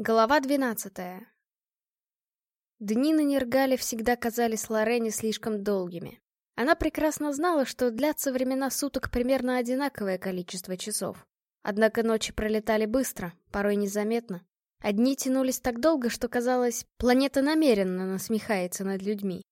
Глава двенадцатая. Дни на Нергале всегда казались Лорене слишком долгими. Она прекрасно знала, что длятся времена суток примерно одинаковое количество часов. Однако ночи пролетали быстро, порой незаметно. Одни тянулись так долго, что казалось, планета намеренно насмехается над людьми.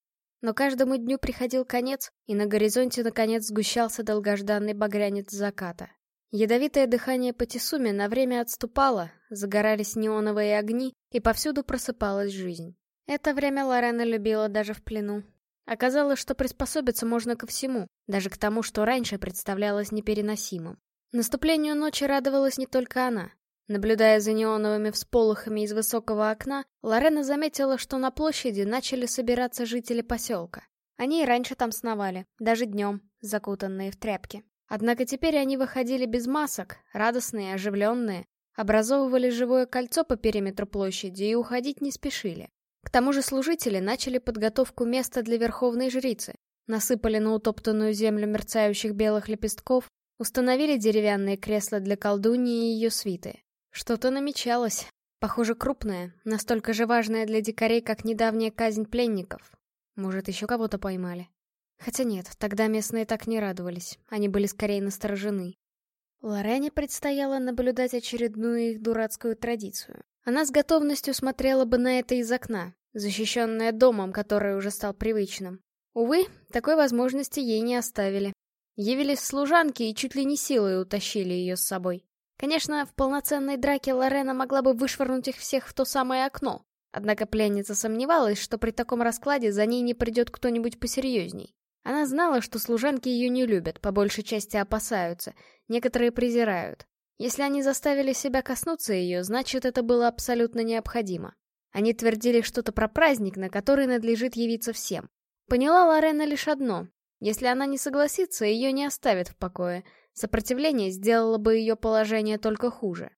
Но каждому дню приходил конец, и на горизонте наконец сгущался долгожданный багрянец заката. Ядовитое дыхание Патисуми на время отступало, загорались неоновые огни, и повсюду просыпалась жизнь. Это время Лорена любила даже в плену. Оказалось, что приспособиться можно ко всему, даже к тому, что раньше представлялось непереносимым. Наступлению ночи радовалась не только она. Наблюдая за неоновыми всполохами из высокого окна, Лорена заметила, что на площади начали собираться жители поселка. Они и раньше там сновали, даже днем, закутанные в тряпки. Однако теперь они выходили без масок, радостные, оживленные, образовывали живое кольцо по периметру площади и уходить не спешили. К тому же служители начали подготовку места для верховной жрицы, насыпали на утоптанную землю мерцающих белых лепестков, установили деревянные кресла для колдуньи и ее свиты. Что-то намечалось, похоже крупное, настолько же важное для дикарей, как недавняя казнь пленников. Может, еще кого-то поймали. Хотя нет, тогда местные так не радовались, они были скорее насторожены. Лорене предстояло наблюдать очередную их дурацкую традицию. Она с готовностью смотрела бы на это из окна, защищенная домом, который уже стал привычным. Увы, такой возможности ей не оставили. Явились служанки и чуть ли не силой утащили ее с собой. Конечно, в полноценной драке Лорена могла бы вышвырнуть их всех в то самое окно. Однако пленница сомневалась, что при таком раскладе за ней не придет кто-нибудь посерьезней. Она знала, что служанки ее не любят, по большей части опасаются, некоторые презирают. Если они заставили себя коснуться ее, значит, это было абсолютно необходимо. Они твердили что-то про праздник, на который надлежит явиться всем. Поняла Лорена лишь одно. Если она не согласится, ее не оставят в покое. Сопротивление сделало бы ее положение только хуже.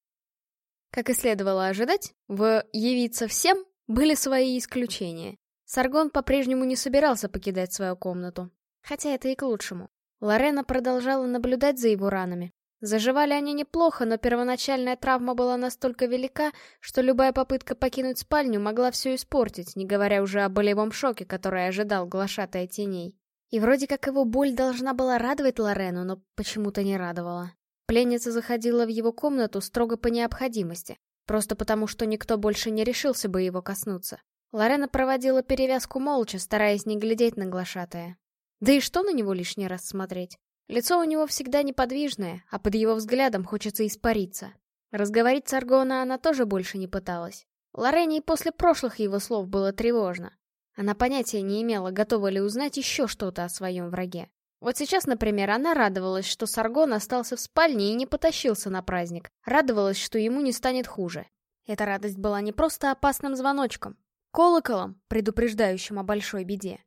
Как и следовало ожидать, в «явиться всем» были свои исключения. Саргон по-прежнему не собирался покидать свою комнату. Хотя это и к лучшему. Лорена продолжала наблюдать за его ранами. Заживали они неплохо, но первоначальная травма была настолько велика, что любая попытка покинуть спальню могла все испортить, не говоря уже о болевом шоке, который ожидал глашатая теней. И вроде как его боль должна была радовать Лорену, но почему-то не радовала. Пленница заходила в его комнату строго по необходимости, просто потому что никто больше не решился бы его коснуться. Лорена проводила перевязку молча, стараясь не глядеть на глашатая. Да и что на него лишний раз смотреть? Лицо у него всегда неподвижное, а под его взглядом хочется испариться. Разговорить с Аргона она тоже больше не пыталась. Лорене и после прошлых его слов было тревожно. Она понятия не имела, готова ли узнать еще что-то о своем враге. Вот сейчас, например, она радовалась, что Саргон остался в спальне и не потащился на праздник. Радовалась, что ему не станет хуже. Эта радость была не просто опасным звоночком, колоколом, предупреждающим о большой беде.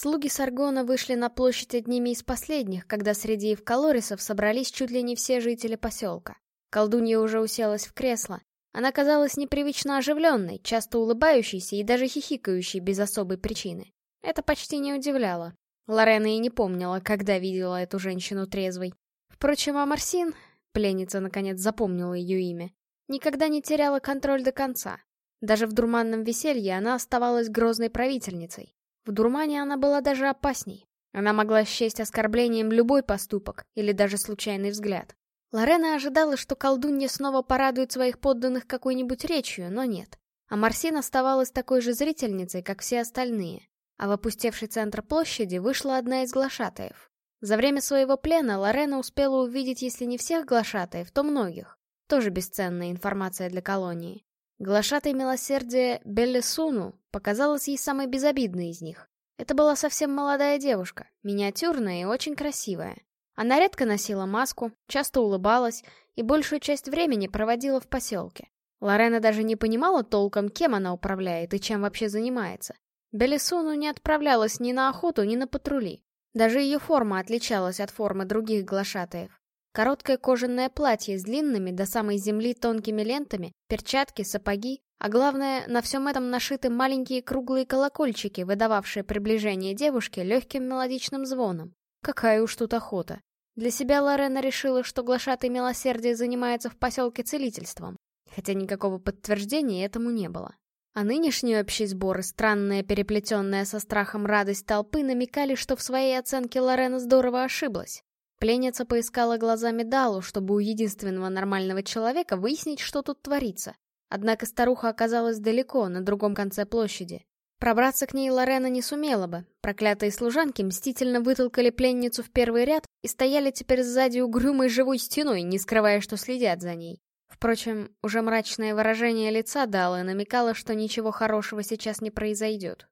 Слуги Саргона вышли на площадь одними из последних, когда среди эвкалорисов собрались чуть ли не все жители поселка. Колдунья уже уселась в кресло. Она казалась непривычно оживленной, часто улыбающейся и даже хихикающей без особой причины. Это почти не удивляло. Лорена и не помнила, когда видела эту женщину трезвой. Впрочем, Амарсин, пленница наконец запомнила ее имя, никогда не теряла контроль до конца. Даже в дурманном веселье она оставалась грозной правительницей. В дурмане она была даже опасней. Она могла счесть оскорблением любой поступок или даже случайный взгляд. Лорена ожидала, что колдунья снова порадует своих подданных какой-нибудь речью, но нет. А Марсин оставалась такой же зрительницей, как все остальные. А в опустевший центр площади вышла одна из глашатаев. За время своего плена Лорена успела увидеть, если не всех глашатаев, то многих. Тоже бесценная информация для колонии. Глашатай милосердия Белли Суну показалась ей самой безобидной из них. Это была совсем молодая девушка, миниатюрная и очень красивая. Она редко носила маску, часто улыбалась и большую часть времени проводила в поселке. Лорена даже не понимала толком, кем она управляет и чем вообще занимается. Белисуну не отправлялась ни на охоту, ни на патрули. Даже ее форма отличалась от формы других глашатаев. Короткое кожаное платье с длинными до самой земли тонкими лентами, перчатки, сапоги, а главное, на всем этом нашиты маленькие круглые колокольчики, выдававшие приближение девушки легким мелодичным звоном. Какая уж тут охота. Для себя Лорена решила, что глашатый милосердия занимается в поселке целительством. хотя никакого подтверждения этому не было. А нынешние общие сборы, странная переплетенная со страхом радость толпы, намекали, что в своей оценке Лорена здорово ошиблась. Пленница поискала глазами Далу, чтобы у единственного нормального человека выяснить, что тут творится. Однако старуха оказалась далеко, на другом конце площади. Пробраться к ней Лорена не сумела бы. Проклятые служанки мстительно вытолкали пленницу в первый ряд и стояли теперь сзади угрюмой живой стеной, не скрывая, что следят за ней. Впрочем, уже мрачное выражение лица Далы намекало, что ничего хорошего сейчас не произойдет.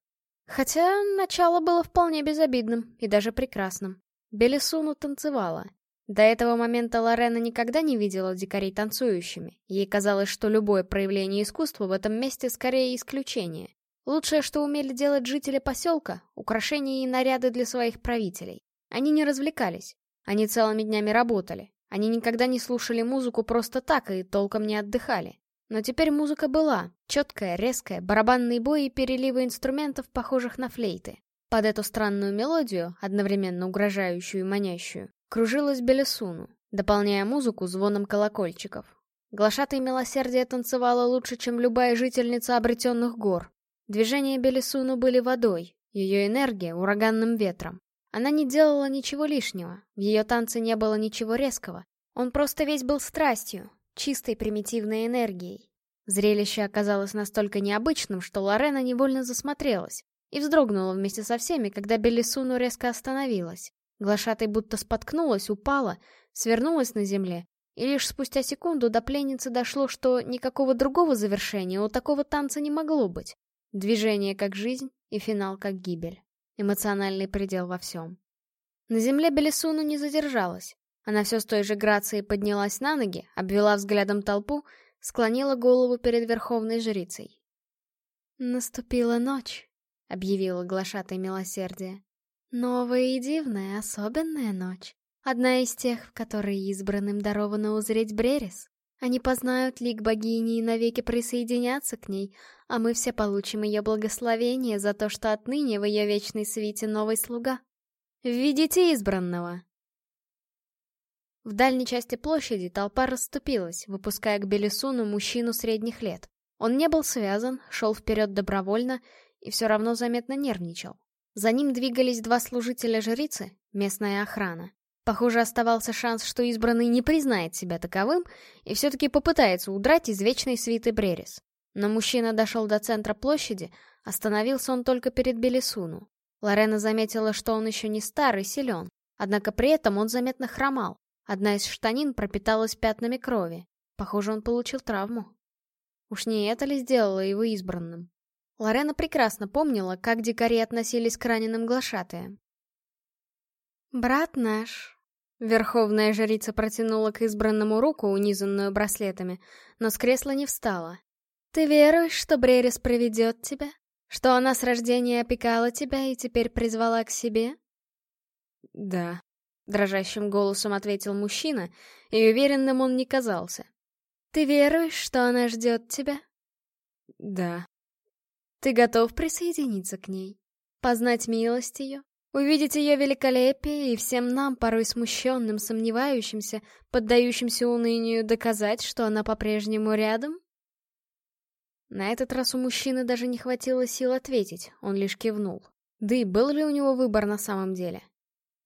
Хотя начало было вполне безобидным и даже прекрасным. Белисуну танцевала. До этого момента Лорена никогда не видела дикарей танцующими. Ей казалось, что любое проявление искусства в этом месте скорее исключение. Лучшее, что умели делать жители поселка — украшения и наряды для своих правителей. Они не развлекались. Они целыми днями работали. Они никогда не слушали музыку просто так и толком не отдыхали. Но теперь музыка была. Четкая, резкая, барабанные бои и переливы инструментов, похожих на флейты. Под эту странную мелодию, одновременно угрожающую и манящую, кружилась Белесуну, дополняя музыку звоном колокольчиков. Глашатая милосердие танцевала лучше, чем любая жительница обретенных гор. Движения Белесуну были водой, ее энергия — ураганным ветром. Она не делала ничего лишнего, в ее танце не было ничего резкого. Он просто весь был страстью, чистой примитивной энергией. Зрелище оказалось настолько необычным, что Лорена невольно засмотрелась и вздрогнула вместе со всеми, когда Белисуну резко остановилась. Глашатай будто споткнулась, упала, свернулась на земле, и лишь спустя секунду до пленницы дошло, что никакого другого завершения у такого танца не могло быть. Движение как жизнь и финал как гибель. Эмоциональный предел во всем. На земле Белисуну не задержалась. Она все с той же грацией поднялась на ноги, обвела взглядом толпу, склонила голову перед верховной жрицей. Наступила ночь. — объявила глашатай милосердия. «Новая и дивная, особенная ночь. Одна из тех, в которые избранным даровано узреть Брерис. Они познают лик богини и навеки присоединятся к ней, а мы все получим ее благословение за то, что отныне в ее вечной свите новый слуга. Введите избранного!» В дальней части площади толпа расступилась, выпуская к Белисуну мужчину средних лет. Он не был связан, шел вперед добровольно и все равно заметно нервничал. За ним двигались два служителя жрицы, местная охрана. Похоже, оставался шанс, что избранный не признает себя таковым и все-таки попытается удрать из вечной свиты Брерис. Но мужчина дошел до центра площади, остановился он только перед Белисуну. Лорена заметила, что он еще не старый, силен, однако при этом он заметно хромал. Одна из штанин пропиталась пятнами крови. Похоже, он получил травму. Уж не это ли сделало его избранным? Лорена прекрасно помнила, как дикари относились к раненым глашатаям. «Брат наш», — верховная жрица протянула к избранному руку, унизанную браслетами, но с кресла не встала. «Ты веруешь, что Брерис проведет тебя? Что она с рождения опекала тебя и теперь призвала к себе?» «Да», — дрожащим голосом ответил мужчина, и уверенным он не казался. «Ты веруешь, что она ждет тебя?» «Да», ты готов присоединиться к ней? Познать милость ее? Увидеть ее великолепие и всем нам, порой смущенным, сомневающимся, поддающимся унынию, доказать, что она по-прежнему рядом? На этот раз у мужчины даже не хватило сил ответить, он лишь кивнул. Да и был ли у него выбор на самом деле?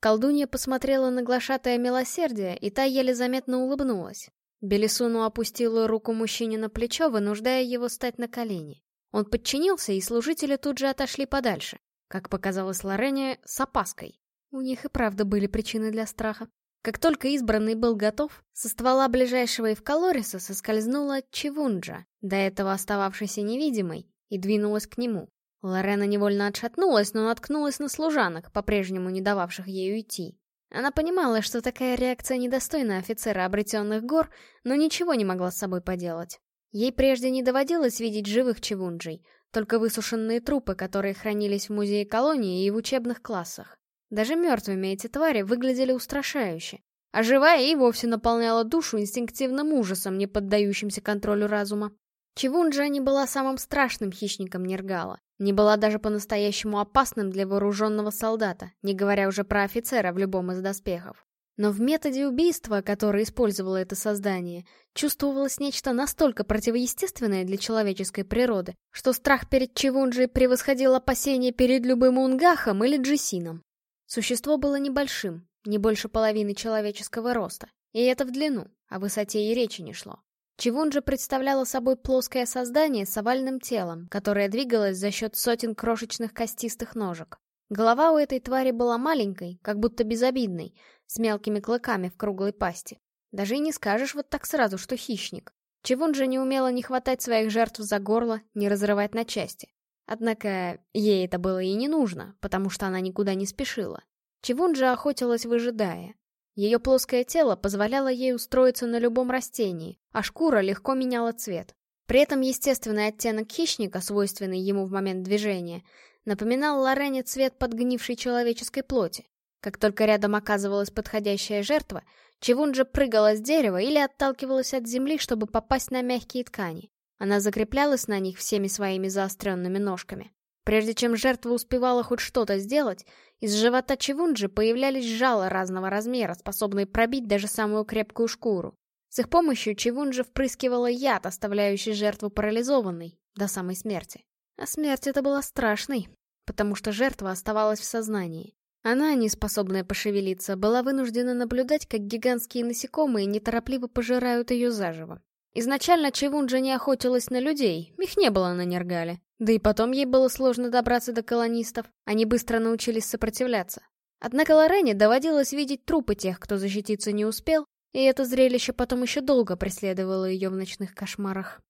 Колдунья посмотрела на глашатое милосердие, и та еле заметно улыбнулась. Белисуну опустила руку мужчине на плечо, вынуждая его стать на колени. Он подчинился, и служители тут же отошли подальше. Как показалось Лорене, с опаской. У них и правда были причины для страха. Как только избранный был готов, со ствола ближайшего Эвкалориса соскользнула Чевунджа, до этого остававшейся невидимой, и двинулась к нему. Лорена невольно отшатнулась, но наткнулась на служанок, по-прежнему не дававших ей уйти. Она понимала, что такая реакция недостойна офицера обретенных гор, но ничего не могла с собой поделать. Ей прежде не доводилось видеть живых чевунджей, только высушенные трупы, которые хранились в музее колонии и в учебных классах. Даже мертвыми эти твари выглядели устрашающе, а живая и вовсе наполняла душу инстинктивным ужасом, не поддающимся контролю разума. Чевунджа не была самым страшным хищником Нергала, не была даже по-настоящему опасным для вооруженного солдата, не говоря уже про офицера в любом из доспехов. Но в методе убийства, который использовало это создание, чувствовалось нечто настолько противоестественное для человеческой природы, что страх перед Чивунджи превосходил опасения перед любым унгахом или джисином. Существо было небольшим, не больше половины человеческого роста, и это в длину, о высоте и речи не шло. Чивунджа представляла собой плоское создание с овальным телом, которое двигалось за счет сотен крошечных костистых ножек. Голова у этой твари была маленькой, как будто безобидной, с мелкими клыками в круглой пасти. Даже и не скажешь вот так сразу, что хищник. Чивунджа не умела не хватать своих жертв за горло, не разрывать на части. Однако ей это было и не нужно, потому что она никуда не спешила. Чивунджа охотилась, выжидая. Ее плоское тело позволяло ей устроиться на любом растении, а шкура легко меняла цвет. При этом естественный оттенок хищника, свойственный ему в момент движения, напоминал Лорене цвет подгнившей человеческой плоти. Как только рядом оказывалась подходящая жертва, Чевунджа прыгала с дерева или отталкивалась от земли, чтобы попасть на мягкие ткани. Она закреплялась на них всеми своими заостренными ножками. Прежде чем жертва успевала хоть что-то сделать, из живота Чевунджи появлялись жало разного размера, способные пробить даже самую крепкую шкуру. С их помощью Чевунджи впрыскивала яд, оставляющий жертву парализованной, до самой смерти. А смерть эта была страшной, потому что жертва оставалась в сознании. Она, не способная пошевелиться, была вынуждена наблюдать, как гигантские насекомые неторопливо пожирают ее заживо. Изначально Чевунджа не охотилась на людей, их не было на Нергале. Да и потом ей было сложно добраться до колонистов, они быстро научились сопротивляться. Однако Лорене доводилось видеть трупы тех, кто защититься не успел, и это зрелище потом еще долго преследовало ее в ночных кошмарах.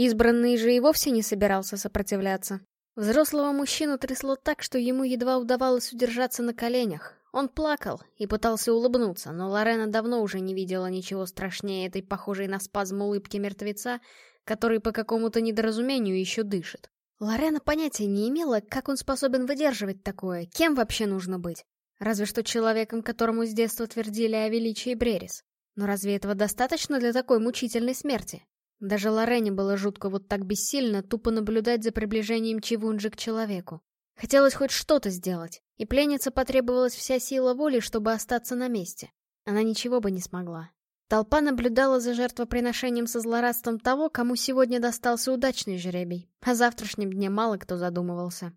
Избранный же и вовсе не собирался сопротивляться. Взрослого мужчину трясло так, что ему едва удавалось удержаться на коленях. Он плакал и пытался улыбнуться, но Лорена давно уже не видела ничего страшнее этой похожей на спазм улыбки мертвеца, который по какому-то недоразумению еще дышит. Лорена понятия не имела, как он способен выдерживать такое, кем вообще нужно быть. Разве что человеком, которому с детства твердили о величии Брерис. Но разве этого достаточно для такой мучительной смерти? Даже Лорене было жутко вот так бессильно тупо наблюдать за приближением Чивунджи к человеку. Хотелось хоть что-то сделать, и пленнице потребовалась вся сила воли, чтобы остаться на месте. Она ничего бы не смогла. Толпа наблюдала за жертвоприношением со злорадством того, кому сегодня достался удачный жребий. О завтрашнем дне мало кто задумывался.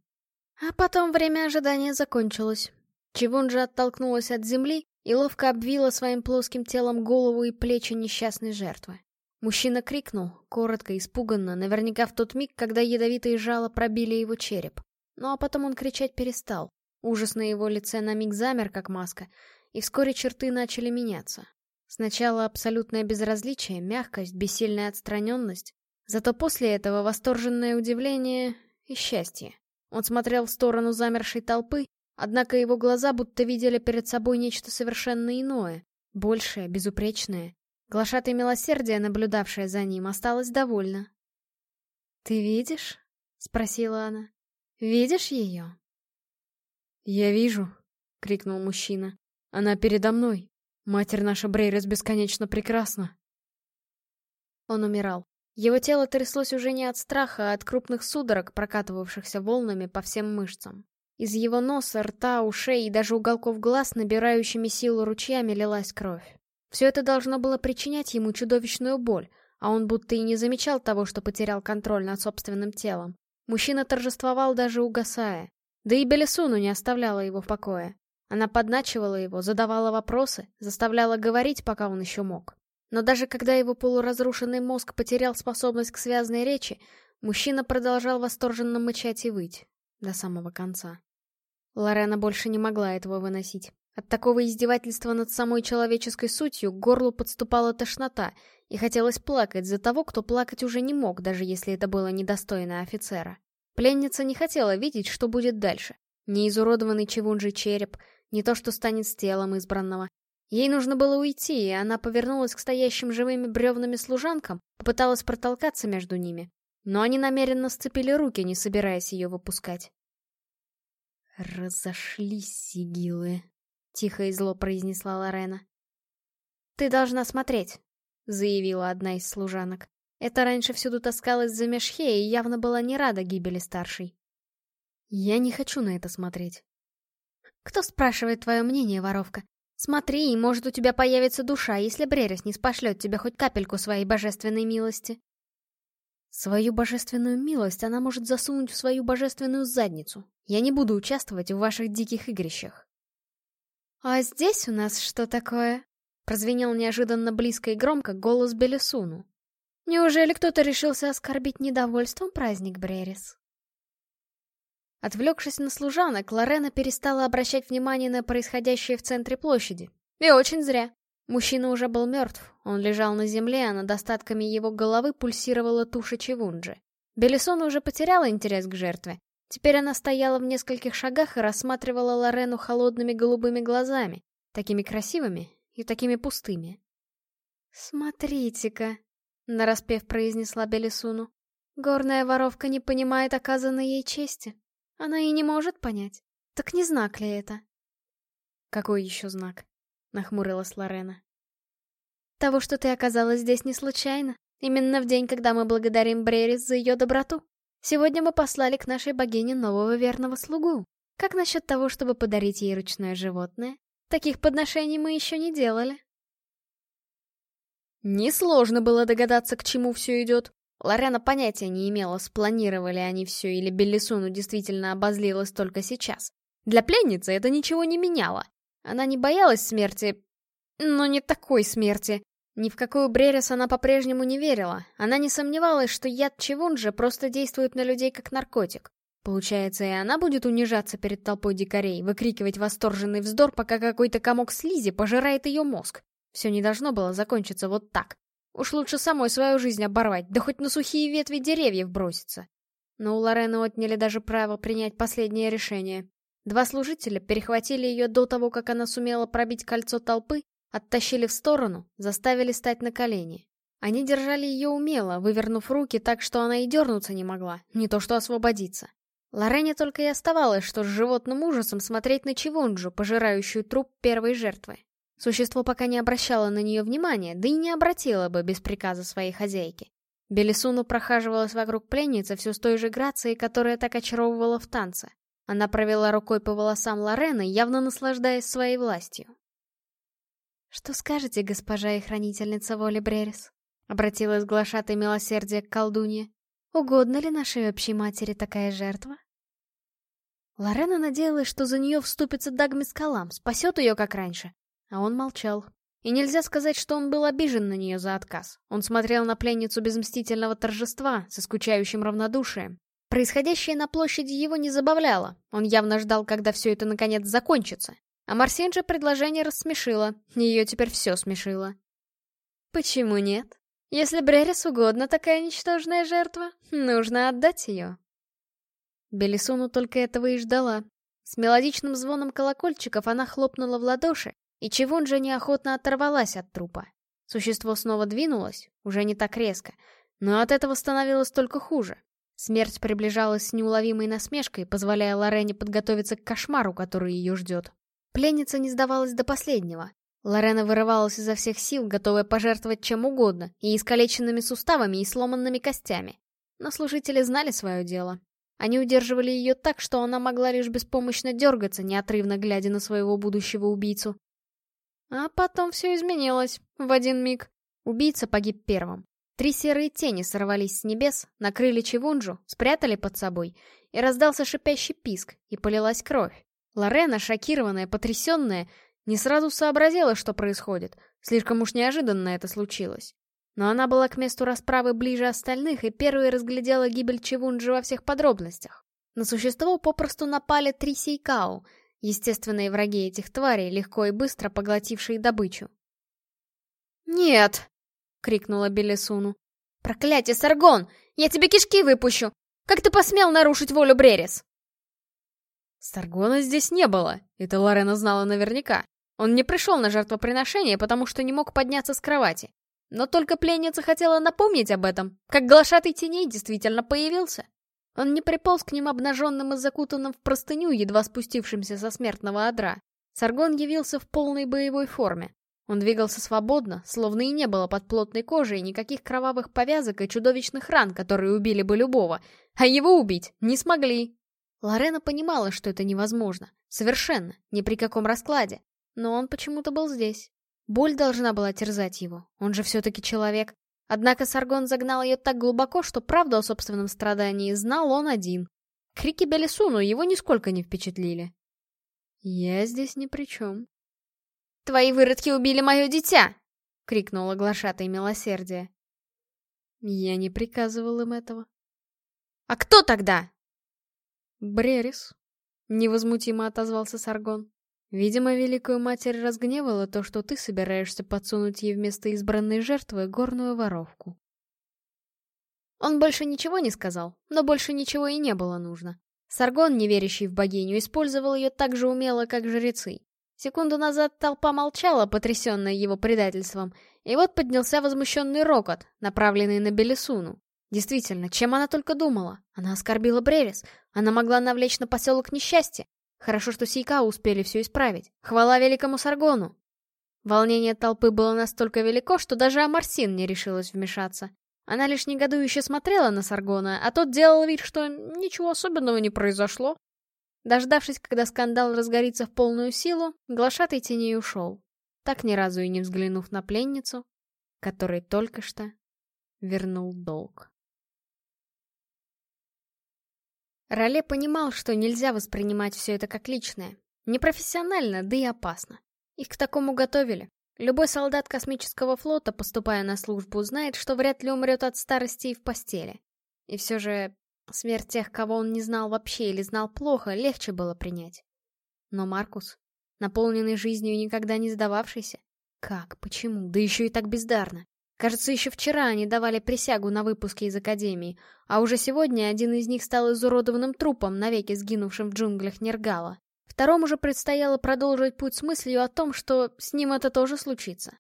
А потом время ожидания закончилось. Чивунджа оттолкнулась от земли и ловко обвила своим плоским телом голову и плечи несчастной жертвы. Мужчина крикнул, коротко, испуганно, наверняка в тот миг, когда ядовитые жало пробили его череп. Ну а потом он кричать перестал. Ужас на его лице на миг замер, как маска, и вскоре черты начали меняться. Сначала абсолютное безразличие, мягкость, бессильная отстраненность. Зато после этого восторженное удивление и счастье. Он смотрел в сторону замершей толпы, однако его глаза будто видели перед собой нечто совершенно иное, большее, безупречное, Глашатый милосердия, наблюдавшая за ним, осталась довольна. «Ты видишь?» — спросила она. «Видишь ее?» «Я вижу», — крикнул мужчина. «Она передо мной. Матерь наша Брейрес бесконечно прекрасна». Он умирал. Его тело тряслось уже не от страха, а от крупных судорог, прокатывавшихся волнами по всем мышцам. Из его носа, рта, ушей и даже уголков глаз, набирающими силу ручьями, лилась кровь. Все это должно было причинять ему чудовищную боль, а он будто и не замечал того, что потерял контроль над собственным телом. Мужчина торжествовал даже угасая. Да и Белесуну не оставляла его в покое. Она подначивала его, задавала вопросы, заставляла говорить, пока он еще мог. Но даже когда его полуразрушенный мозг потерял способность к связной речи, мужчина продолжал восторженно мычать и выть. До самого конца. Лорена больше не могла этого выносить. От такого издевательства над самой человеческой сутью к горлу подступала тошнота, и хотелось плакать за того, кто плакать уже не мог, даже если это было недостойно офицера. Пленница не хотела видеть, что будет дальше. Не изуродованный чевунжий череп, не то, что станет с телом избранного. Ей нужно было уйти, и она повернулась к стоящим живыми бревнами служанкам, попыталась протолкаться между ними. Но они намеренно сцепили руки, не собираясь ее выпускать. Разошлись сигилы. — тихо и зло произнесла Лорена. «Ты должна смотреть», — заявила одна из служанок. Это раньше всюду таскалась за Мешхе и явно была не рада гибели старшей. «Я не хочу на это смотреть». «Кто спрашивает твое мнение, воровка? Смотри, может, у тебя появится душа, если Брерис не спошлет тебе хоть капельку своей божественной милости. Свою божественную милость она может засунуть в свою божественную задницу. Я не буду участвовать в ваших диких игрищах. А здесь у нас что такое? Прозвенел неожиданно близко и громко голос Белесуну. Неужели кто-то решился оскорбить недовольством праздник Брерис? Отвлекшись на служанок, Лорена перестала обращать внимание на происходящее в центре площади. И очень зря. Мужчина уже был мертв, он лежал на земле, а над остатками его головы пульсировала туша Чевунджи. Белисон уже потеряла интерес к жертве. Теперь она стояла в нескольких шагах и рассматривала Лорену холодными голубыми глазами, такими красивыми и такими пустыми. «Смотрите-ка», — нараспев произнесла Белисуну, — «горная воровка не понимает оказанной ей чести». Она и не может понять. Так не знак ли это? Какой еще знак? Нахмурилась Лорена. Того, что ты оказалась здесь не случайно. Именно в день, когда мы благодарим Брерис за ее доброту. Сегодня мы послали к нашей богине нового верного слугу. Как насчет того, чтобы подарить ей ручное животное? Таких подношений мы еще не делали. Несложно было догадаться, к чему все идет. Лорена понятия не имела, спланировали они все или Беллисуну действительно обозлилась только сейчас. Для пленницы это ничего не меняло. Она не боялась смерти, но не такой смерти. Ни в какую Брерис она по-прежнему не верила. Она не сомневалась, что яд Чевунжа просто действует на людей как наркотик. Получается, и она будет унижаться перед толпой дикарей, выкрикивать восторженный вздор, пока какой-то комок слизи пожирает ее мозг. Все не должно было закончиться вот так. Уж лучше самой свою жизнь оборвать, да хоть на сухие ветви деревьев броситься. Но у Лорены отняли даже право принять последнее решение. Два служителя перехватили ее до того, как она сумела пробить кольцо толпы, оттащили в сторону, заставили стать на колени. Они держали ее умело, вывернув руки так, что она и дернуться не могла, не то что освободиться. Лорене только и оставалось, что с животным ужасом смотреть на Чивунджу, пожирающую труп первой жертвы. Существо пока не обращало на нее внимания, да и не обратило бы без приказа своей хозяйки. Белисуну прохаживалась вокруг пленницы все с той же грацией, которая так очаровывала в танце. Она провела рукой по волосам Лорены, явно наслаждаясь своей властью. «Что скажете, госпожа и хранительница воли Брерис?» — обратилась глашатой милосердия к колдунье. «Угодно ли нашей общей матери такая жертва?» Лорена надеялась, что за нее вступится Дагми Скалам, спасет ее, как раньше, а он молчал. И нельзя сказать, что он был обижен на нее за отказ. Он смотрел на пленницу без мстительного торжества, со скучающим равнодушием. Происходящее на площади его не забавляло. Он явно ждал, когда все это наконец закончится. А Марсин же предложение рассмешило. Ее теперь все смешило. Почему нет? Если Брерис угодно такая ничтожная жертва, нужно отдать ее. Белисуну только этого и ждала. С мелодичным звоном колокольчиков она хлопнула в ладоши, и Чевунжа неохотно оторвалась от трупа. Существо снова двинулось, уже не так резко, но от этого становилось только хуже. Смерть приближалась с неуловимой насмешкой, позволяя Лорене подготовиться к кошмару, который ее ждет. Пленница не сдавалась до последнего. Лорена вырывалась изо всех сил, готовая пожертвовать чем угодно, и искалеченными суставами, и сломанными костями. Но служители знали свое дело. Они удерживали ее так, что она могла лишь беспомощно дергаться, неотрывно глядя на своего будущего убийцу. А потом все изменилось, в один миг. Убийца погиб первым. Три серые тени сорвались с небес, накрыли Чевунджу, спрятали под собой, и раздался шипящий писк, и полилась кровь. Лорена, шокированная, потрясенная, не сразу сообразила, что происходит. Слишком уж неожиданно это случилось. Но она была к месту расправы ближе остальных и первой разглядела гибель Чевунджи во всех подробностях. На существо попросту напали три сейкау — естественные враги этих тварей, легко и быстро поглотившие добычу. «Нет!» — крикнула Белесуну. «Проклятие, Саргон! Я тебе кишки выпущу! Как ты посмел нарушить волю Брерис?» Саргона здесь не было, это Лорена знала наверняка. Он не пришел на жертвоприношение, потому что не мог подняться с кровати. Но только пленница хотела напомнить об этом, как глашатый теней действительно появился. Он не приполз к ним обнаженным и закутанным в простыню, едва спустившимся со смертного одра. Саргон явился в полной боевой форме. Он двигался свободно, словно и не было под плотной кожей никаких кровавых повязок и чудовищных ран, которые убили бы любого, а его убить не смогли. Лорена понимала, что это невозможно. Совершенно, ни при каком раскладе. но он почему-то был здесь. Боль должна была терзать его, он же все-таки человек. Однако Саргон загнал ее так глубоко, что правду о собственном страдании знал он один. Крики Белисуну его нисколько не впечатлили. «Я здесь ни при чем». «Твои выродки убили мое дитя!» — крикнула глашатай милосердие. Я не приказывал им этого. «А кто тогда?» «Брерис», — невозмутимо отозвался Саргон. «Видимо, Великую Матерь разгневала то, что ты собираешься подсунуть ей вместо избранной жертвы горную воровку». Он больше ничего не сказал, но больше ничего и не было нужно. Саргон, не верящий в богиню, использовал ее так же умело, как жрецы. Секунду назад толпа молчала, потрясенная его предательством, и вот поднялся возмущенный рокот, направленный на Белесуну. Действительно, чем она только думала? Она оскорбила Брерис, она могла навлечь на поселок несчастье. Хорошо, что Сейка успели все исправить. Хвала великому Саргону. Волнение толпы было настолько велико, что даже Амарсин не решилась вмешаться. Она лишь негодующе смотрела на Саргона, а тот делал вид, что ничего особенного не произошло. Дождавшись, когда скандал разгорится в полную силу, глашатый теней ушел, так ни разу и не взглянув на пленницу, который только что вернул долг. Роле понимал, что нельзя воспринимать все это как личное. Непрофессионально, да и опасно. Их к такому готовили. Любой солдат космического флота, поступая на службу, знает, что вряд ли умрет от старости и в постели. И все же Смерть тех, кого он не знал вообще или знал плохо, легче было принять. Но Маркус, наполненный жизнью и никогда не сдававшийся, как, почему, да еще и так бездарно. Кажется, еще вчера они давали присягу на выпуске из Академии, а уже сегодня один из них стал изуродованным трупом, навеки сгинувшим в джунглях Нергала. Второму же предстояло продолжить путь с мыслью о том, что с ним это тоже случится.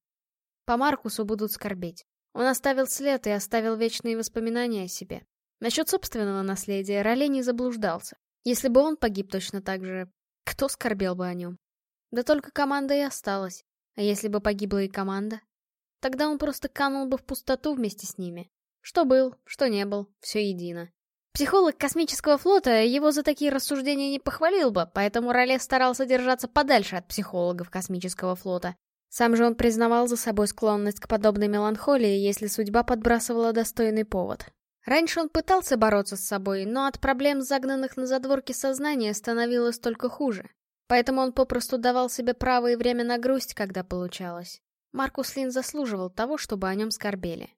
По Маркусу будут скорбеть. Он оставил след и оставил вечные воспоминания о себе. Насчет собственного наследия Роле не заблуждался. Если бы он погиб точно так же, кто скорбел бы о нем? Да только команда и осталась. А если бы погибла и команда? Тогда он просто канул бы в пустоту вместе с ними. Что был, что не был, все едино. Психолог космического флота его за такие рассуждения не похвалил бы, поэтому Роле старался держаться подальше от психологов космического флота. Сам же он признавал за собой склонность к подобной меланхолии, если судьба подбрасывала достойный повод. Раньше он пытался бороться с собой, но от проблем загнанных на задворки сознания становилось только хуже. Поэтому он попросту давал себе право и время на грусть, когда получалось. Маркус Лин заслуживал того, чтобы о нем скорбели.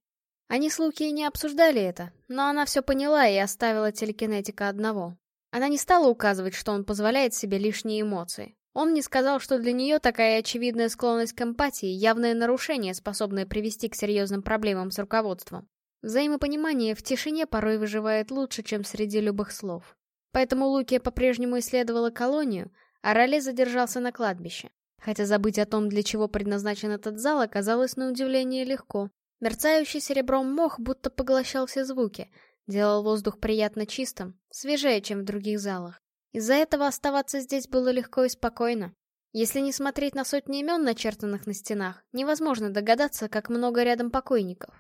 Они с Луки не обсуждали это, но она все поняла и оставила телекинетика одного. Она не стала указывать, что он позволяет себе лишние эмоции. Он не сказал, что для нее такая очевидная склонность к эмпатии — явное нарушение, способное привести к серьезным проблемам с руководством. Взаимопонимание в тишине порой выживает лучше, чем среди любых слов. Поэтому Лукия по-прежнему исследовала колонию, а Роле задержался на кладбище. Хотя забыть о том, для чего предназначен этот зал, оказалось на удивление легко. Мерцающий серебром мох будто поглощал все звуки, делал воздух приятно чистым, свежее, чем в других залах. Из-за этого оставаться здесь было легко и спокойно. Если не смотреть на сотни имен, начертанных на стенах, невозможно догадаться, как много рядом покойников.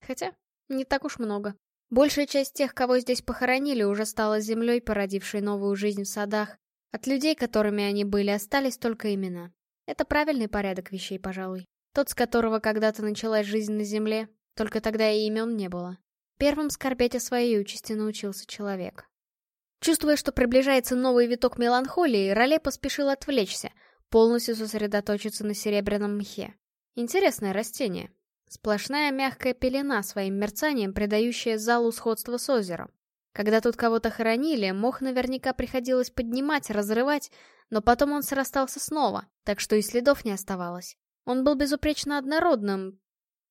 Хотя, не так уж много. Большая часть тех, кого здесь похоронили, уже стала землей, породившей новую жизнь в садах. От людей, которыми они были, остались только имена. Это правильный порядок вещей, пожалуй. Тот, с которого когда-то началась жизнь на земле, только тогда и имен не было. Первым скорбеть о своей участи научился человек. Чувствуя, что приближается новый виток меланхолии, Роле поспешил отвлечься, полностью сосредоточиться на серебряном мхе. Интересное растение. Сплошная мягкая пелена своим мерцанием, придающая залу сходство с озером. Когда тут кого-то хоронили, мох наверняка приходилось поднимать, разрывать, но потом он срастался снова, так что и следов не оставалось. Он был безупречно однородным,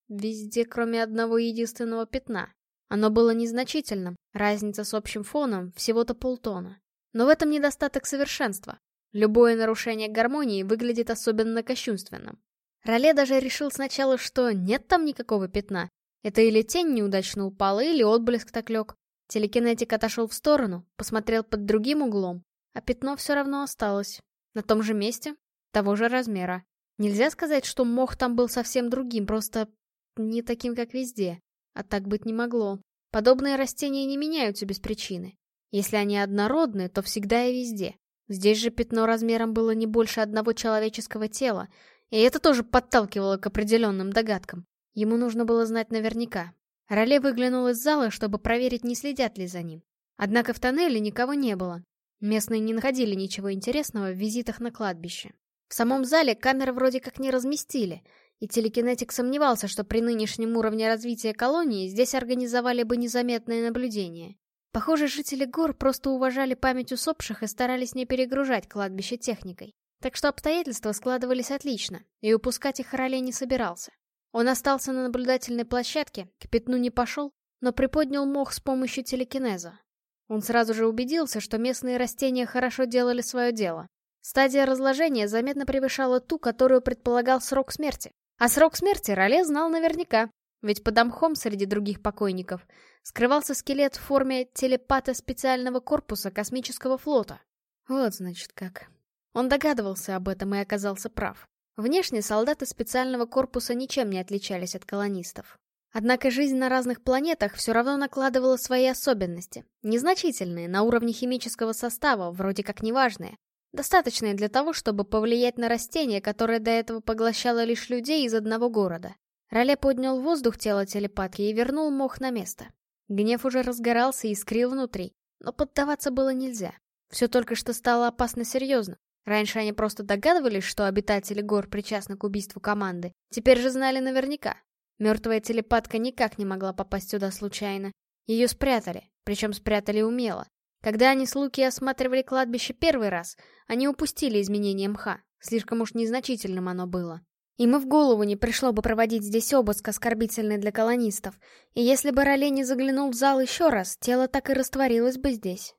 везде, кроме одного единственного пятна. Оно было незначительным, разница с общим фоном всего-то полтона. Но в этом недостаток совершенства. Любое нарушение гармонии выглядит особенно кощунственным. Роле даже решил сначала, что нет там никакого пятна. Это или тень неудачно упала, или отблеск так лег. Телекинетик отошел в сторону, посмотрел под другим углом, а пятно все равно осталось. На том же месте, того же размера. Нельзя сказать, что мох там был совсем другим, просто не таким, как везде. А так быть не могло. Подобные растения не меняются без причины. Если они однородны, то всегда и везде. Здесь же пятно размером было не больше одного человеческого тела, и это тоже подталкивало к определенным догадкам. Ему нужно было знать наверняка. Роле выглянул из зала, чтобы проверить, не следят ли за ним. Однако в тоннеле никого не было. Местные не находили ничего интересного в визитах на кладбище. В самом зале камеры вроде как не разместили, и телекинетик сомневался, что при нынешнем уровне развития колонии здесь организовали бы незаметное наблюдение. Похоже, жители гор просто уважали память усопших и старались не перегружать кладбище техникой. Так что обстоятельства складывались отлично, и упускать их Ролей не собирался. Он остался на наблюдательной площадке, к пятну не пошел, но приподнял мох с помощью телекинеза. Он сразу же убедился, что местные растения хорошо делали свое дело. Стадия разложения заметно превышала ту, которую предполагал срок смерти. А срок смерти Роле знал наверняка, ведь под мхом среди других покойников скрывался скелет в форме телепата специального корпуса космического флота. Вот значит как. Он догадывался об этом и оказался прав. Внешне солдаты специального корпуса ничем не отличались от колонистов. Однако жизнь на разных планетах все равно накладывала свои особенности, незначительные, на уровне химического состава, вроде как неважные, достаточные для того, чтобы повлиять на растение, которое до этого поглощало лишь людей из одного города. Роле поднял воздух тела телепатки и вернул мох на место. Гнев уже разгорался и искрил внутри, но поддаваться было нельзя. Все только что стало опасно серьезно. Раньше они просто догадывались, что обитатели гор причастны к убийству команды. Теперь же знали наверняка. Мертвая телепатка никак не могла попасть сюда случайно. Ее спрятали, причем спрятали умело. Когда они с Луки осматривали кладбище первый раз, они упустили изменение мха. Слишком уж незначительным оно было. Им и в голову не пришло бы проводить здесь обыск, оскорбительный для колонистов. И если бы Роле не заглянул в зал еще раз, тело так и растворилось бы здесь.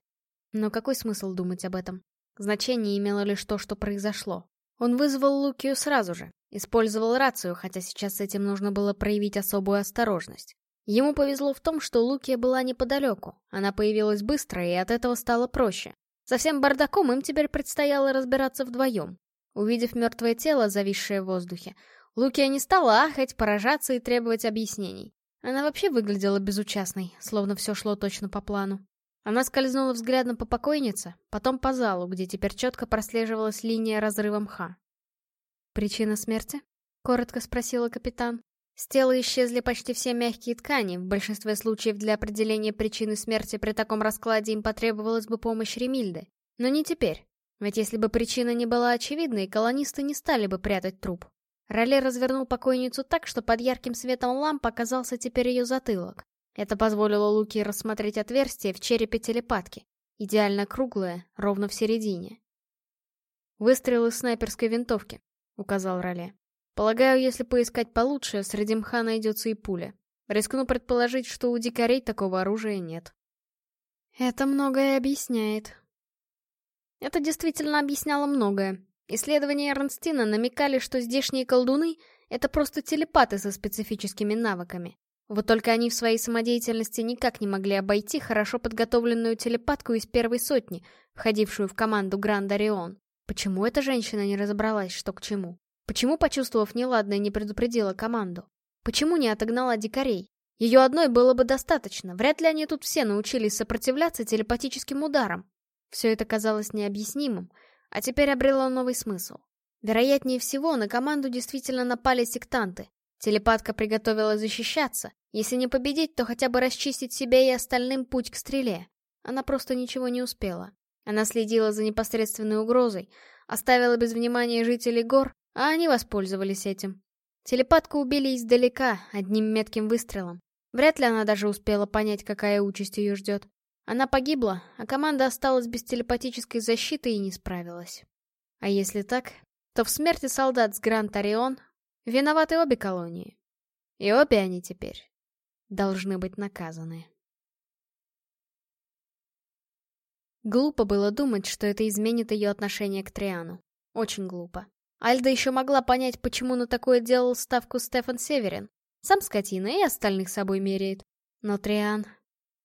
Но какой смысл думать об этом? Значение имело лишь то, что произошло. Он вызвал Лукию сразу же, использовал рацию, хотя сейчас с этим нужно было проявить особую осторожность. Ему повезло в том, что Лукия была неподалеку, она появилась быстро, и от этого стало проще. Со всем бардаком им теперь предстояло разбираться вдвоем. Увидев мертвое тело, зависшее в воздухе, Лукия не стала ахать, поражаться и требовать объяснений. Она вообще выглядела безучастной, словно все шло точно по плану. Она скользнула взглядом по покойнице, потом по залу, где теперь четко прослеживалась линия разрыва мха. «Причина смерти?» — коротко спросила капитан. С тела исчезли почти все мягкие ткани, в большинстве случаев для определения причины смерти при таком раскладе им потребовалась бы помощь Ремильды. Но не теперь, ведь если бы причина не была очевидной, колонисты не стали бы прятать труп. Роле развернул покойницу так, что под ярким светом ламп оказался теперь ее затылок. Это позволило Луки рассмотреть отверстие в черепе телепатки, идеально круглое, ровно в середине. «Выстрел из снайперской винтовки», — указал Роле. «Полагаю, если поискать получше, среди мха найдется и пуля. Рискну предположить, что у дикарей такого оружия нет». «Это многое объясняет». Это действительно объясняло многое. Исследования Эрнстина намекали, что здешние колдуны — это просто телепаты со специфическими навыками. Вот только они в своей самодеятельности никак не могли обойти хорошо подготовленную телепатку из первой сотни, входившую в команду Гранд Орион. Почему эта женщина не разобралась, что к чему? Почему, почувствовав неладное, не предупредила команду? Почему не отогнала дикарей? Ее одной было бы достаточно, вряд ли они тут все научились сопротивляться телепатическим ударам. Все это казалось необъяснимым, а теперь обрело новый смысл. Вероятнее всего, на команду действительно напали сектанты. Телепатка приготовила защищаться, если не победить, то хотя бы расчистить себе и остальным путь к стреле. Она просто ничего не успела. Она следила за непосредственной угрозой, оставила без внимания жителей гор, а они воспользовались этим. Телепатку убили издалека, одним метким выстрелом. Вряд ли она даже успела понять, какая участь ее ждет. Она погибла, а команда осталась без телепатической защиты и не справилась. А если так, то в смерти солдат с Гранд Орион виноваты обе колонии. И обе они теперь должны быть наказаны. Глупо было думать, что это изменит ее отношение к Триану. Очень глупо. Альда еще могла понять, почему на такое делал ставку Стефан Северин. Сам скотина и остальных собой меряет. Но Триан...